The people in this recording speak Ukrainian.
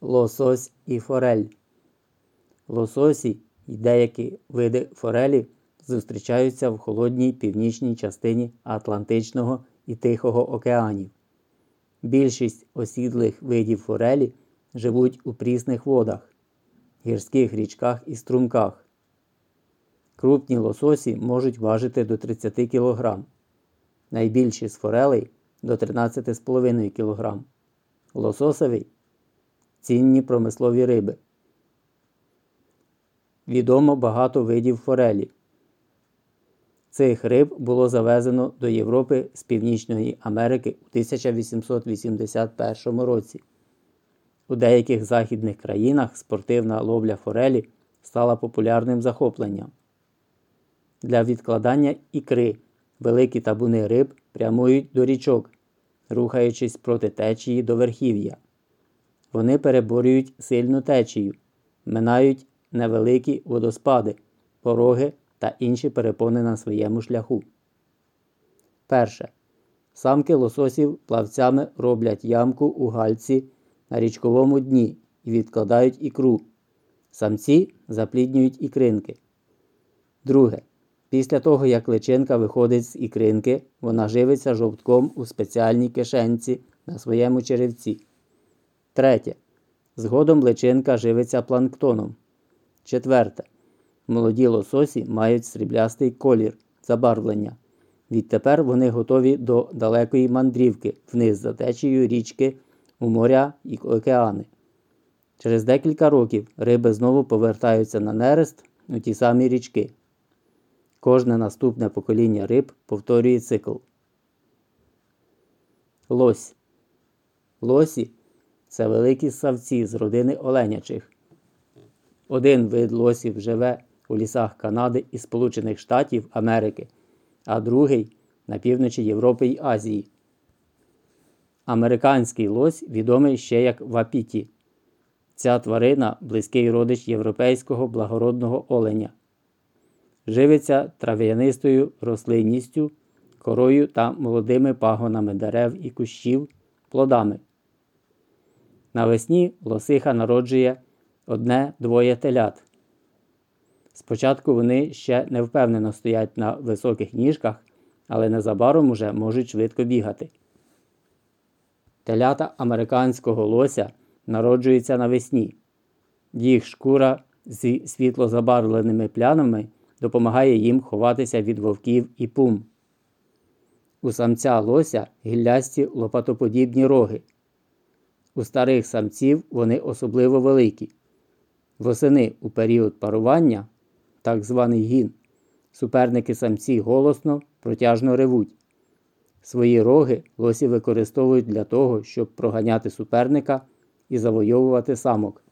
лосось і форель. Лососі і деякі види форелі зустрічаються в холодній північній частині Атлантичного і Тихого океанів. Більшість осідлих видів форелі живуть у прісних водах, гірських річках і струмках. Крупні лососі можуть важити до 30 кг, найбільші з форелей до 13,5 кг. Лососовий цінні промислові риби. Відомо багато видів форелі. Цих риб було завезено до Європи з Північної Америки у 1881 році. У деяких західних країнах спортивна ловля форелі стала популярним захопленням. Для відкладання ікри великі табуни риб прямують до річок, рухаючись проти течії до верхів'я. Вони переборюють сильну течію, минають невеликі водоспади, пороги та інші перепони на своєму шляху. Перше. Самки лососів плавцями роблять ямку у гальці на річковому дні і відкладають ікру. Самці запліднюють ікринки. Друге. Після того, як личинка виходить з ікринки, вона живиться жовтком у спеціальній кишенці на своєму черевці. Третє. Згодом личинка живиться планктоном. Четверте. Молоді лососі мають сріблястий колір забарвлення. Відтепер вони готові до далекої мандрівки вниз за течією річки у моря і океани. Через декілька років риби знову повертаються на нерест у ті самі річки. Кожне наступне покоління риб повторює цикл. Лось. Лосі це великі савці з родини оленячих. Один вид лосів живе у лісах Канади і Сполучених Штатів Америки, а другий на півночі Європи й Азії. Американський лось відомий ще як вапіті. Ця тварина близький родич європейського благородного оленя. Живиться трав'янистою рослинністю, корою та молодими пагонами дерев і кущів, плодами. Навесні лосиха народжує одне-двоє телят. Спочатку вони ще не впевнено стоять на високих ніжках, але незабаром уже можуть швидко бігати. Телята американського лося народжуються навесні. Їх шкура зі світло забарвленими плянами допомагає їм ховатися від вовків і пум. У самця лося гіллясті лопатоподібні роги. У старих самців вони особливо великі. Восени у період парування, так званий гін, суперники самці голосно, протяжно ревуть. Свої роги лосі використовують для того, щоб проганяти суперника і завойовувати самок.